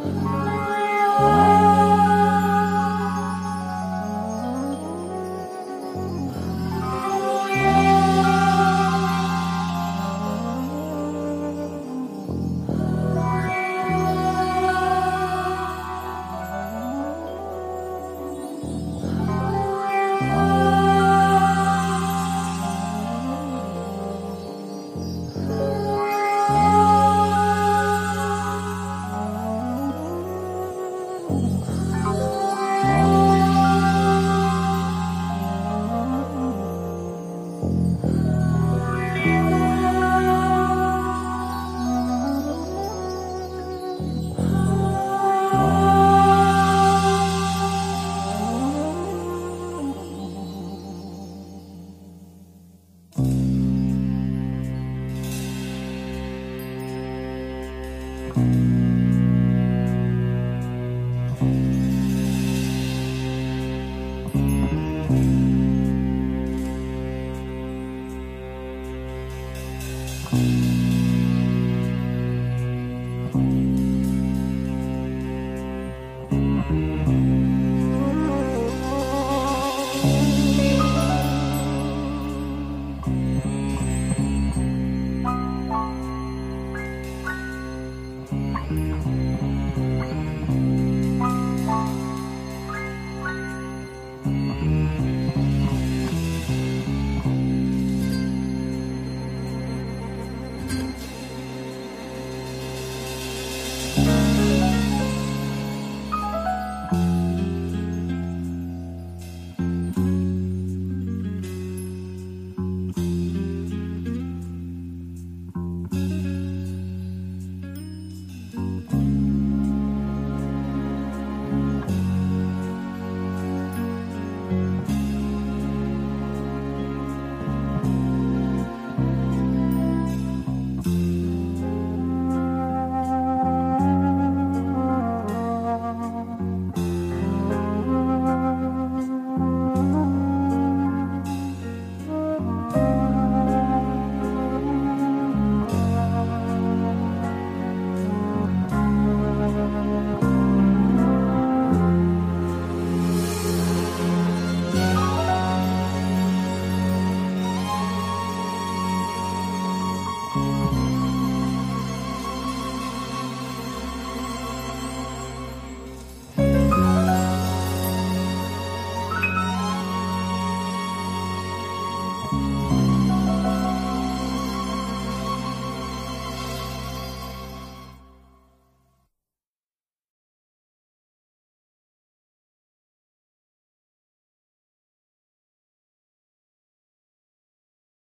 Oh.